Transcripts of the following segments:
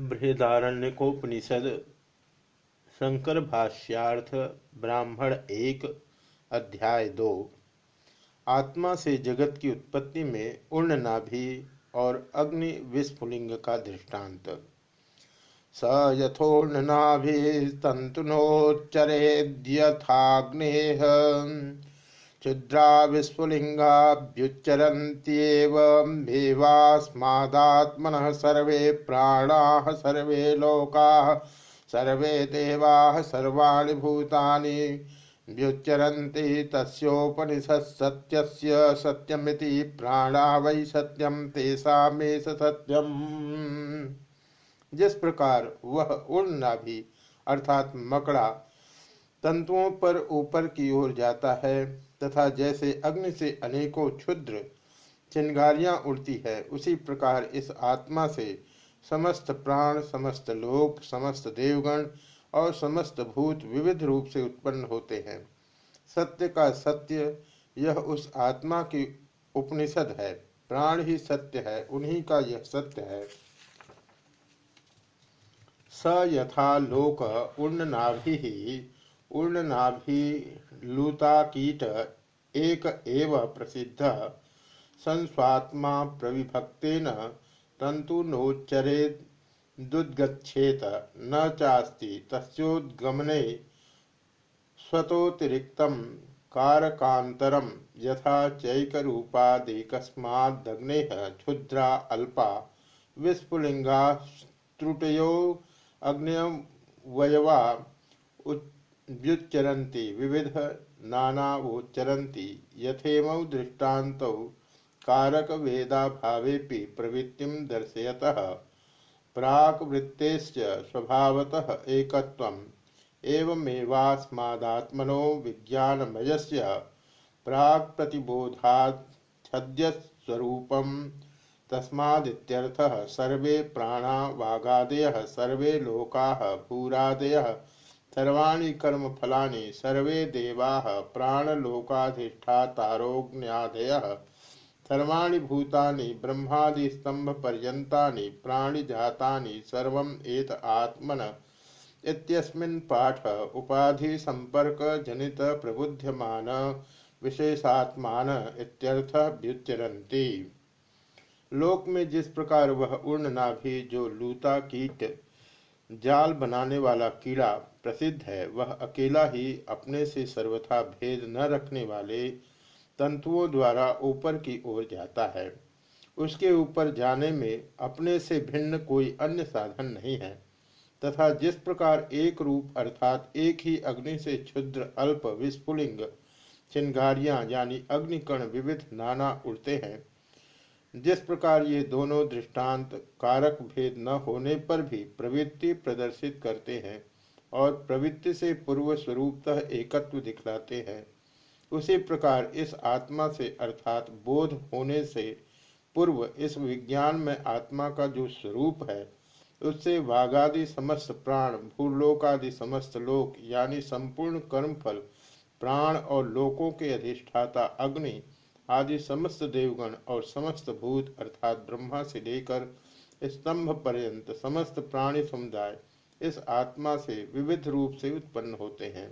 बृहदारण्यकोपनिषद शंकर भाष्यार्थ ब्राह्मण एक, अध्याय दो। आत्मा से जगत की उत्पत्ति में उर्ण नाभि और अग्नि विस्फुलिंग का दृष्टांत। स यथोर्ण नाभि तंतुनोच्चरेद्यथाग्नेह क्षुद्रा विस्फुलिङ्गाभ्युच्चरन्त्येवमेवास्मादात्मनः सर्वे प्राणाः सर्वे लोका सर्वे देवाः सर्वाणि भूतानि व्युच्चरन्ति तस्योपनिषत्सत्यस्य सत्यमिति प्राणा वै सत्यम तेषामेष सत्यम। जिस प्रकार वह उड़ना भी, अर्थात मकड़ा, तंतुओं पर ऊपर की ओर जाता है तथा जैसे अग्नि से अनेकों क्षुद्र चिंगारियाँ उड़ती है, उसी प्रकार इस आत्मा से समस्त प्राण, समस्त लोक, समस्त देवगण और समस्त भूत विविध रूप से उत्पन्न होते हैं। सत्य का सत्य यह उस आत्मा की उपनिषद है। प्राण ही सत्य है, उन्हीं का यह सत्य है। स यथा लोक उन्नाभि उन्नाभि लूताकीट एक एव प्रसिद्ध। संस्वात्मा प्रविभक्तेन तंतु नोच्चरे दुद्गछेत न चास्ति तस्ोद्गमने स्वतोतिरिक्त कारकांतरम यथा चैकरूपादेकस्मादग्ने क्षुद्रा अल्पा विस्फुलिंगा त्रुटयो अग्नयवयवा व्युच्चरन्ति, विविध नानावोच्चरन्ति यथेमौ दृष्टान्तौ कारक वेदाभावेपि प्रवृत्तिं दर्शयतः। प्राक्वृत्तेश्च स्वभावतः एकत्वम्, एवमेवास्मादात्मनो विज्ञानमयस्य प्राक्प्रतिबोधाच्छद्यस्वरूपम्। तस्मादित्यर्थः सर्वे प्राणा वागादयः सर्वे लोकाः भूरादयः सर्वाणि कर्मफलानि सर्वे देवाः प्राणलोकाधिष्ठातारोग्ण्यादयः सर्वाणि भूतानि ब्रह्मादिस्तंभपर्यन्तानि प्राणिजातानि सर्वम् एत आत्मन। पाठ उपाधि संपर्क जनित प्रबुध्यमान विशेषात्मान इत्यर्थ लोक में जिस प्रकार वह उर्ण नाभि जो लूता कीट जाल बनाने वाला कीड़ा प्रसिद्ध है। वह अकेला ही अपने से सर्वथा भेद न रखने वाले तंतुओं द्वारा ऊपर की ओर जाता है। उसके ऊपर जाने में अपने से भिन्न कोई अन्य साधन नहीं है, तथा जिस प्रकार एक रूप अर्थात एक ही अग्नि से क्षुद्र, अल्प, विस्फुलिंग, चिंगारियाँ यानी अग्निकण विविध नाना उड़ते हैं जिस प्रकार ये दोनों दृष्टांत कारक भेद न होने पर भी प्रवृत्ति प्रदर्शित करते हैं और प्रवृत्ति से पूर्व स्वरूपतः एकत्व दिखलाते हैं, उसी प्रकार इस आत्मा से अर्थात बोध होने से पूर्व इस विज्ञान में आत्मा का जो स्वरूप है, उससे वाघादि समस्त प्राण, भूलोकादि समस्त लोक, यानी संपूर्ण कर्मफल, प्राण और लोकों के अधिष्ठाता अग्नि आदि समस्त देवगण और समस्त भूत अर्थात ब्रह्मा से लेकर स्तंभ पर्यंत समस्त प्राणी समुदाय इस आत्मा से विविध रूप से उत्पन्न होते हैं।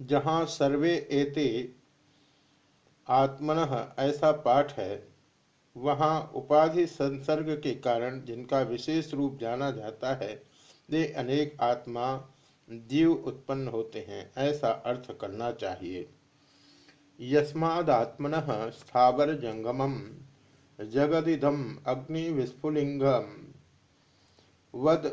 जहाँ सर्वे एते आत्मन ऐसा पाठ है, वहाँ उपाधि संसर्ग के कारण जिनका विशेष रूप जाना जाता है, वे अनेक आत्मा, जीव उत्पन्न होते हैं, ऐसा अर्थ करना चाहिए। यस्मात्मन स्थावर जंगम जगदिदम अग्नि विस्फुलिंगम वद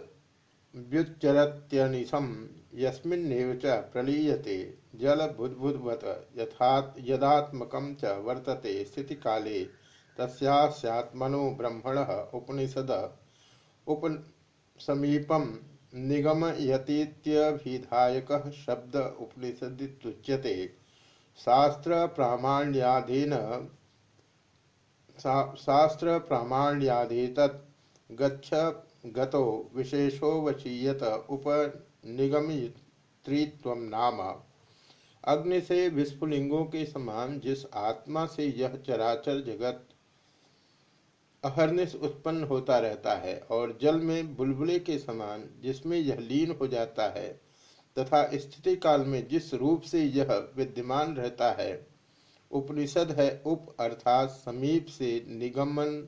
व्युच्चरत्यनिशम यस्मिन्नेव च प्रलीयते जल बुद्बुद्वत यथात् यदात्मकं च वर्तते स्थिति काले तस्यात्मनो ब्रह्मण उपनिषद उप समीपम निगमयतीत्यभिधायक शब्द उपनिषदिच्यते शास्त्र प्रामाण्याधीन शास्त्र प्रामाण्याधीत गच्छ गतो विशेषो वचीयत उपनिगमित्रीत्व नाम। अग्नि से विस्फुलिंगों के समान जिस आत्मा से यह चराचर जगत अहरनिश उत्पन्न होता रहता है और जल में बुलबुले के समान जिसमें यह लीन हो जाता है तथा स्थिति काल में जिस रूप से यह विद्यमान रहता है, उपनिषद है, उप अर्थात समीप से निगमन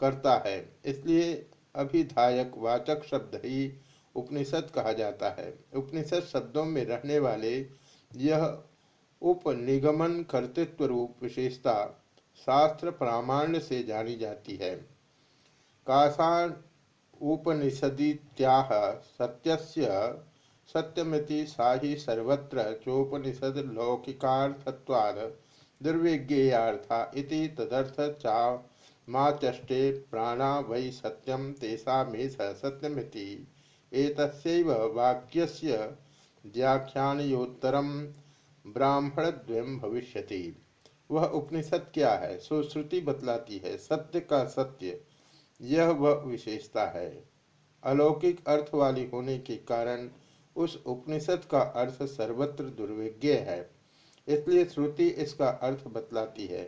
करता है। इसलिए अभिधायक वाचक शब्द ही उपनिषद कहा जाता है। उपनिषद शब्दों में रहने वाले यह उपनिगमन कर्तृत्व रूप विशेषता शास्त्र प्रामाण्य से जानी जाती है। काषाण उपनिषदित्याह सत्यस्य सत्यमिति सा ही सर्वत्र चोपनिषद लौकिकार्थत्वाद दुर्विज्ञेयार्था इति तदर्थ चा माचष्टे प्राणा वै सत्यम तेषामेष सत्यमिति। एतस्यैव वाक्यस्य व्याख्यानयोत्तरम ब्राह्मणद्वयम भविष्यति। वह उपनिषद क्या है? सुश्रुति बतलाती है, सत्य का सत्य। यह वह विशेषता है। अलौकिक अर्थ वाली होने के कारण उस उपनिषद का अर्थ सर्वत्र दुर्विज्ञ है, इसलिए श्रुति इसका अर्थ बतलाती है।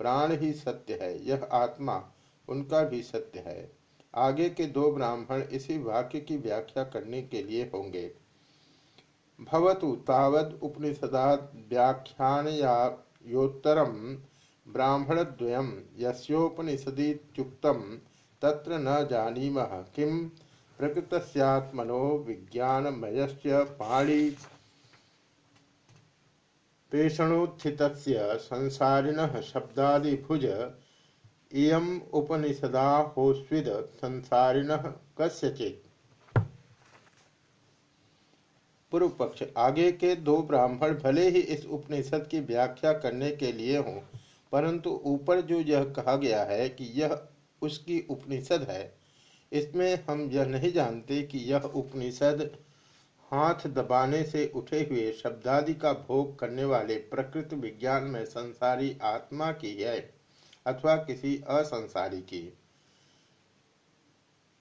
प्राण ही सत्य है, यह आत्मा, उनका भी सत्य है। आगे के दो ब्राह्मण इसी वाक्य की व्याख्या करने के लिए होंगे। भवतु तावद उपनिषदात व्याख्यान या योत्तरम ब्राह्मणद्वयम यस्योपनिषदित्युक्तम तत्र न जानीम किम? प्रकृतस्यात्मनो विज्ञानमयश्च पाणी पेषणोत्थित संसारिण शब्दादिभुज इयम उपनिषदा होस्विद संसारिण कस्यचित। पूर्व पक्ष आगे के दो ब्राह्मण भले ही इस उपनिषद की व्याख्या करने के लिए हों, परंतु ऊपर जो यह कहा गया है कि यह उसकी उपनिषद है इसमें हम यह नहीं जानते कि यह उपनिषद हाथ दबाने से उठे हुए शब्दादि का भोग करने वाले प्रकृति विज्ञान में संसारी आत्मा की है, अथवा किसी असंसारी की।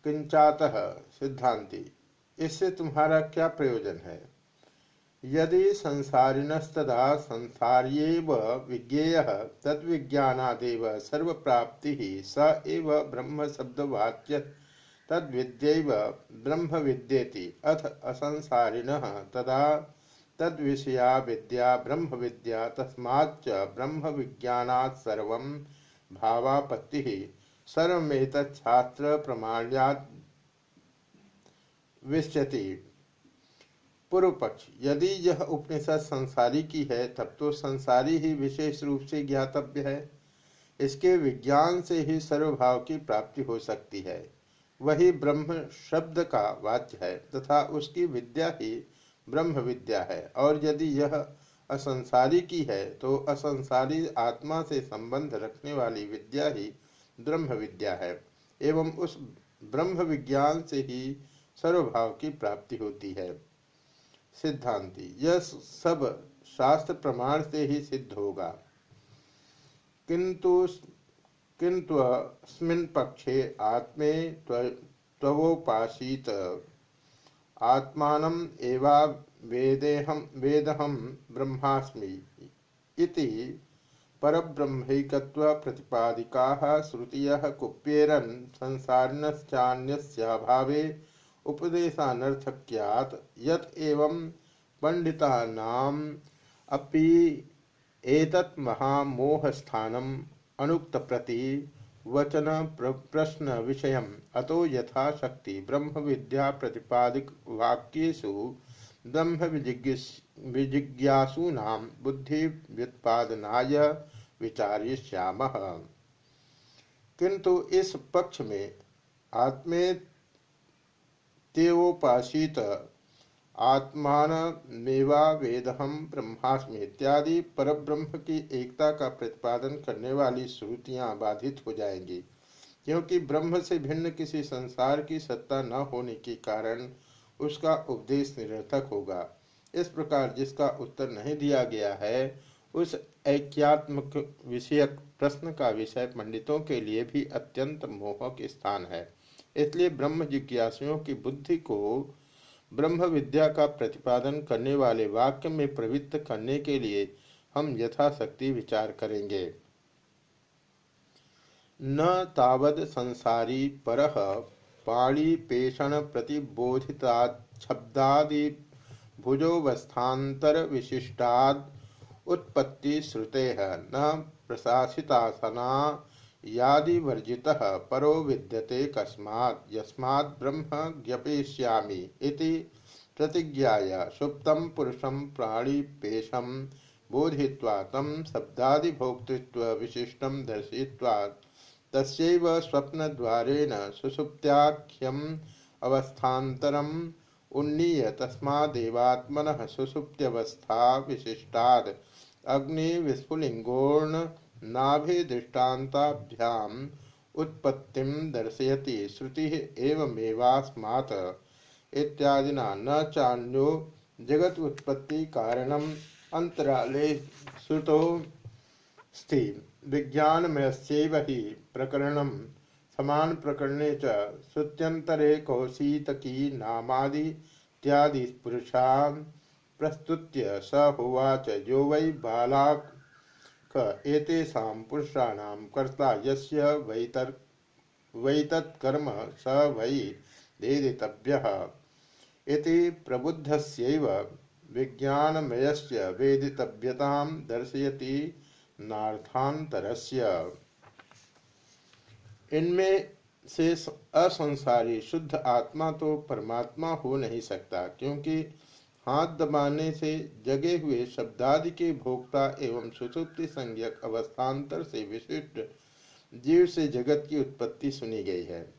किंचात सिद्धांति, इससे तुम्हारा क्या प्रयोजन है? यदि संसारिणस्तदा संसार्येव विज्ञेय, तद्विज्ञानादेव सर्व प्राप्ति ही स एव ब्रह्म शब्दवाच्य तद ब्रह्म विद्येति अथ असंसारिण तदा तद विषया विद्या ब्रह्म विद्या तस्माच्च ब्रह्म विज्ञानात् सर्व भावापत्ति सर्वेत छात्र प्रमाण्यात विश्यति पूर्व पक्ष यदि यह उपनिषद संसारी की है, तब तो संसारी ही विशेष रूप से ज्ञातव्य है। इसके विज्ञान से ही सर्वभाव की प्राप्ति हो सकती है। वही ब्रह्म शब्द का वाच्य है तथा उसकी विद्या ही ब्रह्म विद्या है। और यदि यह असंसारी की है तो असंसारी आत्मा से संबंध रखने वाली विद्या ही ब्रह्म विद्या है, एवं उस ब्रह्म विज्ञान से ही सर्वभाव की प्राप्ति होती है। सिद्धांति, यह सब शास्त्र प्रमाण से ही सिद्ध होगा। किंतु किंतु अस्मिन् पक्षे आत्मे त्वोपासीत आत्मानम एवा वेदेहम वेदहम ब्रह्मास्मि इति परब्रह्मैकत्व प्रतिपादिकाः श्रुतियः कुप्येरन् संसारिणश्चान्यस्याभावे उपदेशानर्थक्यात् यत् एवं पंडितानाम् अपि एतत् महामोहस्थानम् अनुक्त प्रति वचन प्रश्न विषय अतो यथाशक्ति ब्रह्म विद्या प्रतिपादिक वाक्यु ब्रह्म विजिज्ञासूना बुद्धि व्युत्पादनाय विचार्यश्याम किंतु इस पक्ष में आत्मे तेवोपासित आत्मान मेवा वेदहम ब्रह्मास्मि इत्यादि परब्रह्म की एकता का प्रतिपादन करने वाली श्रुतियाँ बाधित हो जाएँगी। क्योंकि ब्रह्म से भिन्न किसी संसार की सत्ता न होने के कारण उसका उपदेश निरर्थक होगा। इस प्रकार जिसका उत्तर नहीं दिया गया है, उस ऐक्यात्मक विषयक प्रश्न का विषय पंडितों के लिए भी अत्यंत मोहक स्थान है। इसलिए ब्रह्म जिज्ञासियों की बुद्धि को ब्रह्म विद्या का प्रतिपादन करने वाले वाक्य में प्रवृत्त करने के लिए हम यथाशक्ति विचार करेंगे। न तावद संसारी पर पाणी पेषण प्रतिबोधिता प्रतिबोधितादि भुजोवस्थातर विशिष्टाद उत्पत्ति श्रुते न प्रशासितासना यादिवर्जितः परो विद्यते कस्मात्, यस्मात् ब्रह्म ज्ञपेष्यामि इति प्रतिज्ञाया सुप्तं पुरुषं प्राणिपेशं तम तं शब्दादिभोक्तृत्वविशिष्टं दर्शयित्वा तस्यैव स्वप्नद्वारेण सुसुप्त्याख्यम् अवस्थान्तरम् उन्नीय तस्मादेवात्मनः सुसुप्त्यवस्था विशिष्टाद् अग्निविस्फुलिङ्गोर्ण नाभिदृष्टान्ताभ्याम् उत्पत्तिं दर्शयति, श्रुतिः एवमेवास्मात् इत्यादिना न चान्यो जगत उत्पत्ति कारणम अंतराले श्रुतो स्थि विज्ञानमयस्यैव हि प्रकरणं समान प्रकरणे च श्रुत्यंतरे कौशीतकी नामादित्यादि पुरुषान् प्रस्तुत्य स होवाच यो वै बालाक एतेषां पुरुषाणां कर्ता यस्य वैतत्कर्म स वै वेदितव्यः। इति प्रबुद्धस्यैव विज्ञानमयस्य वेदितव्यतां दर्शयति नार्थांतरस्य इनमें से, असंसारी शुद्ध आत्मा तो परमात्मा हो नहीं सकता, क्योंकि हाथ दबाने से जगे हुए शब्दादि के भोक्ता एवं सुसुप्ति संज्ञक अवस्थान्तर से विशिष्ट जीव से जगत की उत्पत्ति सुनी गई है।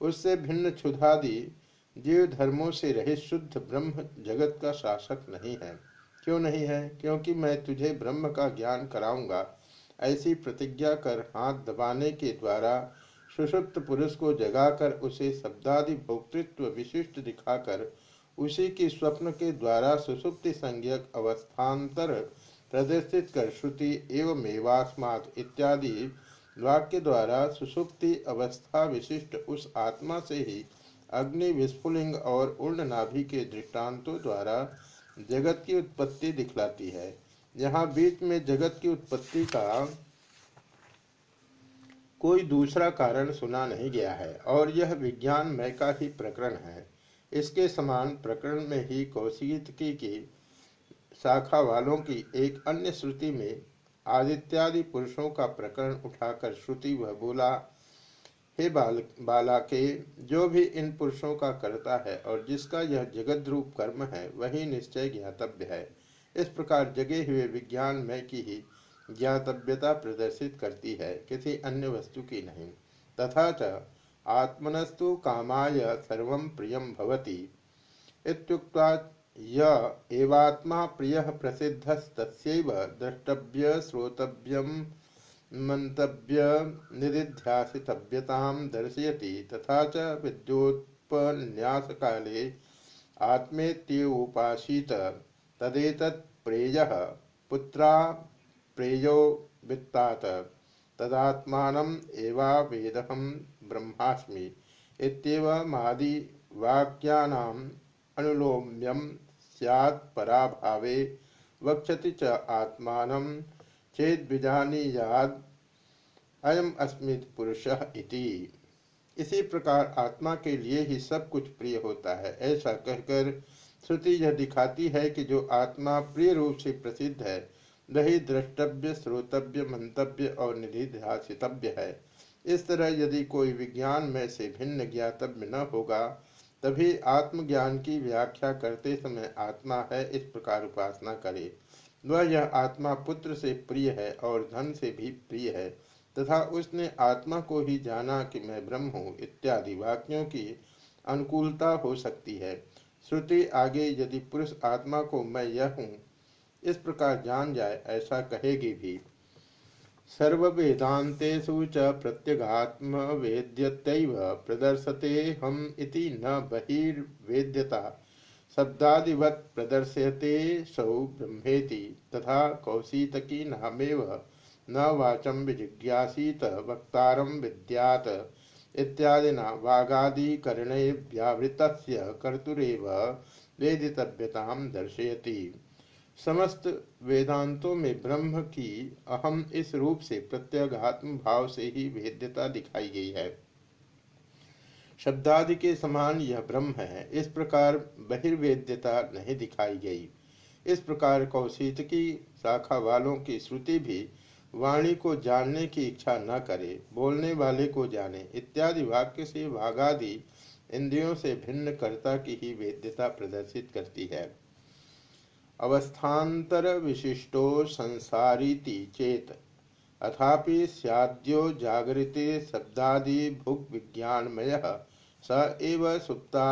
उससे भिन्न क्षुधादि जीव धर्मों से रहित शुद्ध ब्रह्म जगत का शासक नहीं है। क्यों नहीं है? क्योंकि मैं तुझे ब्रह्म का ज्ञान कराऊँगा। ऐसी प्रतिज्ञा कर हाथ दबाने के द्वारा सुषुप्त पुरुष को जगाकर उसे शब्दादि भोक्तृत्व विशिष्ट दिखाकर उसी की स्वप्न के द्वारा सुसुप्ति संज्ञक अवस्थान्तर प्रदर्शित कर श्रुति एवं एवास्मात इत्यादि वाक्य द्वारा सुसुप्ति अवस्था विशिष्ट उस आत्मा से ही अग्नि विस्फुलिंग और उर्ण नाभि के दृष्टांतों द्वारा जगत की उत्पत्ति दिखलाती है। यहाँ बीच में जगत की उत्पत्ति का कोई दूसरा कारण सुना नहीं गया है और यह विज्ञान मय का ही प्रकरण है। इसके समान प्रकरण में ही कौशिकी की शाखा वालों की एक अन्य श्रुति में आदित्यादि पुरुषों का प्रकरण उठाकर श्रुति वह बोला, हे बाल बाला के जो भी इन पुरुषों का करता है और जिसका यह जगत रूप कर्म है, वही निश्चय ज्ञातव्य है। इस प्रकार जगे हुए विज्ञान में की ही ज्ञातव्यता प्रदर्शित करती है, किसी अन्य वस्तु की नहीं। तथा आत्मनस्तु कामाय सर्व प्रियम भवति। य एवात्मा प्रिय प्रसिद्धस्तस्यैव द्रष्टव्य श्रोतव्यम मंतव्य निधिध्यासितव्यतां दर्शयति। तथा च विद्योत्पन्यास काले आत्मेत्योपासीत तदेतत् प्रेयः पुत्रा प्रेयो वित्तात। तदात्मानम एवा ब्रह्मास्मि इत्येवमादि वाक्यानाम अनुलोम्यम स्यात् पराभावे वक्षति च आत्मानं चेद्विजानीयाद अयम अस्मित पुरुष इति। इसी प्रकार आत्मा के लिए ही सब कुछ प्रिय होता है, ऐसा कहकर श्रुति यह दिखाती है कि जो आत्मा प्रिय रूप से प्रसिद्ध है, वही द्रष्टव्य, श्रोतव्य, मंतव्य और निधि निधिध्यासितव्य है। इस तरह यदि कोई विज्ञान में से भिन्न ज्ञातव्य न होगा, तभी आत्मज्ञान की व्याख्या करते समय आत्मा है इस प्रकार उपासना करे। वह यह आत्मा पुत्र से प्रिय है और धन से भी प्रिय है, तथा उसने आत्मा को ही जाना कि मैं ब्रह्म हूँ, इत्यादि वाक्यों की अनुकूलता हो सकती है। श्रुति आगे यदि पुरुष आत्मा को मैं यह हूँ, इस प्रकार जान जाए, ऐसा कहेगी भी। सर्व वेदांतेषु च प्रत्यगात्म वेद्यतैव प्रदर्शते हम इति न बहिर्वेद्यता। शब्दादिवत प्रदर्श्यते सौ ब्रह्मेति, तथा कौशीतकी नामेव न वाचम विजिज्ञासीत वक्तारम विद्यात। इत्यादिना वागादिकरणे व्यावृतस्य कर्तुरेव वेदितव्यतां दर्शयति। समस्त वेदांतों में ब्रह्म की अहम इस रूप से प्रत्यगात्म भाव से ही भेद्यता दिखाई गई है। शब्दादि के समान यह ब्रह्म है, इस प्रकार बहिर्वेद्यता नहीं दिखाई गई। इस प्रकार कौशित की शाखा वालों की श्रुति भी वाणी को जानने की इच्छा न करे, बोलने वाले को जाने, इत्यादि वाक्य से भागादि इंद्रियों से भिन्न कर्ता की ही वेद्यता प्रदर्शित करती है। अवस्थान्तर विशिष्टो संसारीति चेत। अथापि सद्यो जागृते शब्दादि भुग विज्ञानमय स एव सुप्ता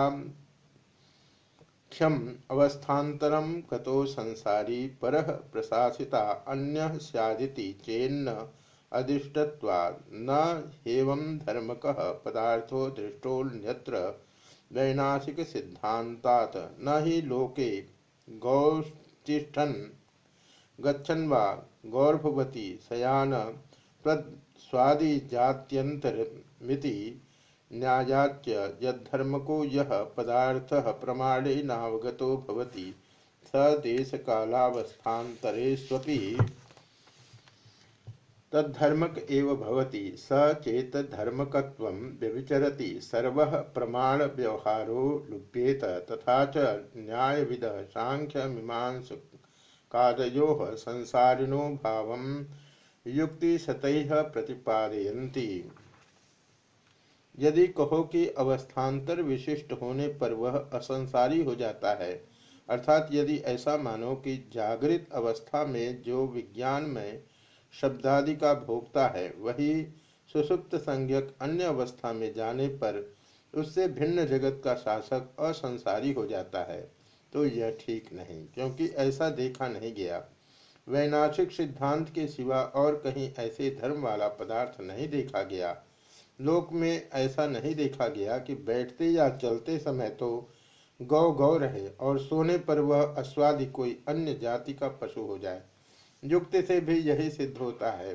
क्षम अवस्थान्तरम कतो संसारी पर प्रशासिता अन्य सदिति चेन्न अदृष्टत्वात् न हेवं धर्मक पदार्थो दृष्टोन्यत्र वैनाशिक सिद्धांतात् न हि लोके गौतिष्ठन् गच्छन वा गौरभवती शयान स्वादि जात्यंतरमिति न्यायाच्य यद्धर्मको यह पदार्थ प्रमाणेनावगतो भवति स देशकालावस्थान्तरेष्वपि तद्धर्मक भवति, स चेतधर्मकत्वं व्यभिचरति सर्वः प्रमाणव्यवहारो लुप्येत तथा च न्यायविदः साङ्ख्यमीमांसकादयोः संसारिणो भावं युक्तिशतैः प्रतिपादयन्ति। यदि कहो कि अवस्थान्तर विशिष्ट होने पर वह असंसारी हो जाता है, अर्थात यदि ऐसा मानो कि जागृत अवस्था में जो विज्ञान में शब्दादि का भोगता है, वही सुसुप्त संज्ञक अन्य अवस्था में जाने पर उससे भिन्न जगत का शासक असंसारी हो जाता है। तो यह ठीक नहीं, क्योंकि ऐसा देखा नहीं गया। वैनाशिक सिद्धांत के सिवा और कहीं ऐसे धर्म वाला पदार्थ नहीं देखा गया। लोक में ऐसा नहीं देखा गया कि बैठते या चलते समय तो गौ गौ रहे और सोने पर वह अश्वादि कोई अन्य जाति का पशु हो जाए। युक्ति से भी यही सिद्ध होता है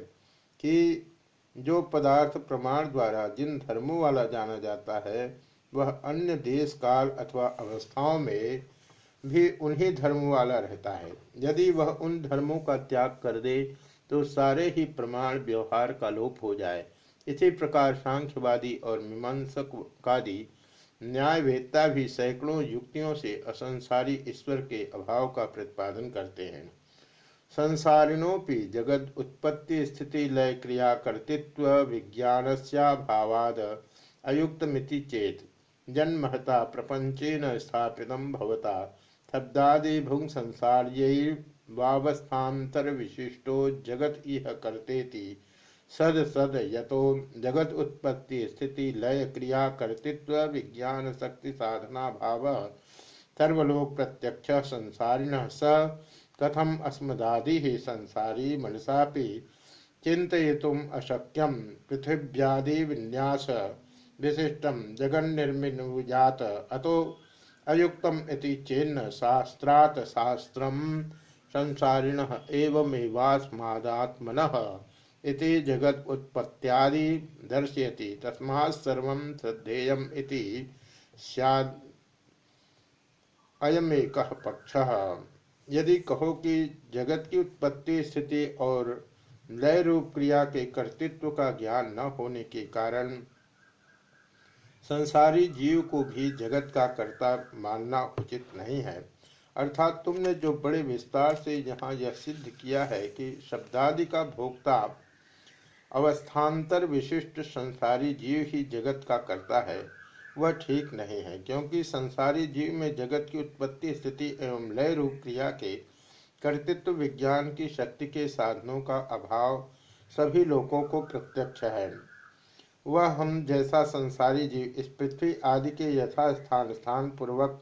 कि जो पदार्थ प्रमाण द्वारा जिन धर्मों वाला जाना जाता है, वह अन्य देश काल अथवा अवस्थाओं में भी उन्हीं धर्मों वाला रहता है। यदि वह उन धर्मों का त्याग कर दे तो सारे ही प्रमाण व्यवहार का लोप हो जाए। इसी प्रकार सांख्यवादी और मीमांसकादि न्यायवेदता भी सैकड़ों युक्तियों से असंसारी ईश्वर के अभाव का प्रतिपादन करते हैं। संसारिणोपि जगद उत्पत्ति स्थिति लय क्रिया कर्तृत्व विज्ञान भावाद अयुक्त मिति चेत जन्महता प्रपंचेन स्थापित भवता। शब्दादि भुंग संसार्य वावस्थान्तर विशिष्टो जगत इह करतेति। सद सद यतो जगत उत्पत्ति स्थिति लय क्रिया कर्तृत्व विज्ञान शक्ति साधना भाव सर्वलोक प्रत्यक्ष संसारिण स कथम अस्मदादि संसारी मनसा चिंतुम अशक्यम। पृथिव्यादि विन्यास विशिष्ट जगन्निर्मिनुजात अतो अयुक्तम इति चेन्न शास्त्रात् शास्त्रम संसारिण एवमेवास्मादात्मनः इति जगत उत्पत्त्यादि दर्शयति। तस्मात् सर्वं श्रद्धेयम् इति यदि कहो कि जगत की उत्पत्ति, स्थिति और लय रूप क्रिया के कर्तृत्व का ज्ञान न होने के कारण संसारी जीव को भी जगत का कर्ता मानना उचित नहीं है। अर्थात तुमने जो बड़े विस्तार से यहाँ यह सिद्ध किया है कि शब्दादि का भोक्ता अवस्थान्तर विशिष्ट संसारी जीव ही जगत का करता है वह ठीक नहीं है, क्योंकि संसारी जीव में जगत की उत्पत्ति, स्थिति एवं लय रूप क्रिया के कर्तृत्व, विज्ञान की शक्ति के साधनों का अभाव सभी लोगों को प्रत्यक्ष है। वह हम जैसा संसारी जीव, इस पृथ्वी आदि के यथा स्थान स्थान पूर्वक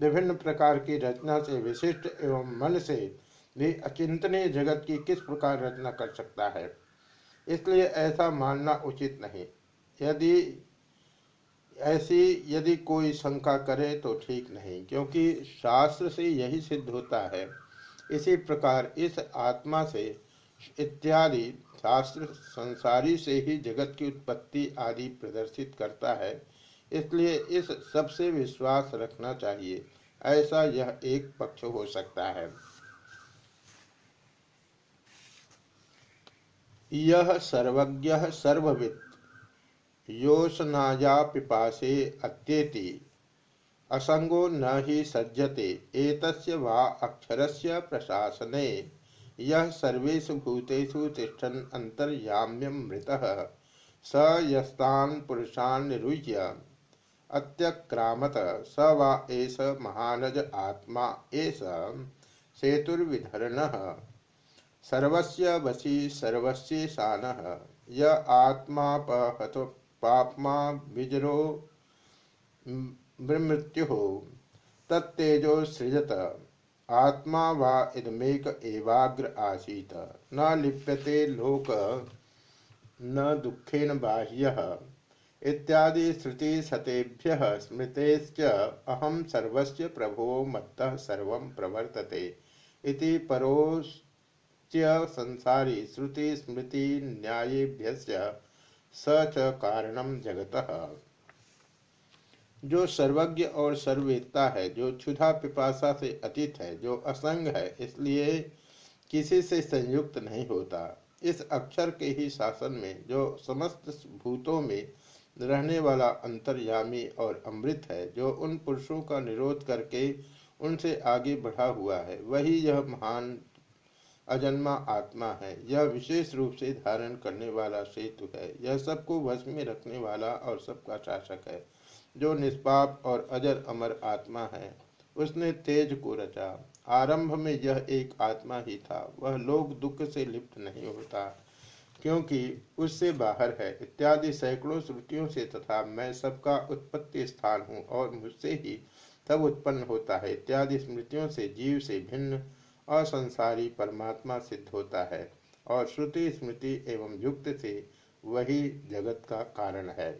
विभिन्न प्रकार की रचना से विशिष्ट एवं मन से भी अचिंतनीय जगत की किस प्रकार रचना कर सकता है? इसलिए ऐसा मानना उचित नहीं। यदि ऐसी यदि कोई शंका करे तो ठीक नहीं, क्योंकि शास्त्र से यही सिद्ध होता है। इसी प्रकार इस आत्मा से इत्यादि शास्त्र संसारी से ही जगत की उत्पत्ति आदि प्रदर्शित करता है, इसलिए इस सबसे विश्वास रखना चाहिए। ऐसा यह एक पक्ष हो सकता है। यह सर्वज्ञ सर्वविद योषनाया पिपासे अत्येति। असंगो न ही सज्जते, एतस्य वा अक्षरस्य प्रशासने। यह सर्वेषु भूतेषु तिष्ठन् अन्तर्याम्यमृतः स यस्तान् पुरुषान् निरुह्य। अत्यक्रामत, स वा एष महानज आत्मा, एष सेतुर्विधरणः सर्वस्य वशी सर्वस्येशानः य आत्मापहत पापमा विजरो मृत्यु तत्तेजो सृजत। आत्मा वा इदमेक एवाग्र आसीत। न लिप्यते लोक, न दुखेन बाह्य। इत्यादि श्रुति सतेभ्य स्मृतेश्च अहम सर्वस्य प्रभो मत्तः सर्वं प्रवर्तते इति परोच्य संसारी श्रुति स्मृति न्यायेभ्य स च कारणम जगतः। जो सर्वज्ञ और सर्ववेत्ता है, जो क्षुधा पिपासा से अतीत है, जो असंग है, इसलिए किसी से संयुक्त नहीं होता। इस अक्षर के ही शासन में, जो समस्त भूतों में रहने वाला अंतर्यामी और अमृत है, जो उन पुरुषों का निरोध करके उनसे आगे बढ़ा हुआ है, वही यह महान अजन्मा आत्मा है। यह विशेष रूप से धारण करने वाला सेतु है। यह सबको वश में रखने वाला और सबका शासक है, जो निष्पाप और अजर अमर आत्मा है। उसने तेज को रचा। आरंभ में यह एक आत्मा ही था। वह लोग दुख से लिप्त नहीं होता, क्योंकि उससे बाहर है। इत्यादि सैकड़ों श्रुतियों से तथा मैं सबका उत्पत्ति स्थान हूँ और मुझसे ही तब उत्पन्न होता है। इत्यादि स्मृतियों से जीव से भिन्न असंसारी परमात्मा सिद्ध होता है और श्रुति, स्मृति एवं युक्त से वही जगत का कारण है।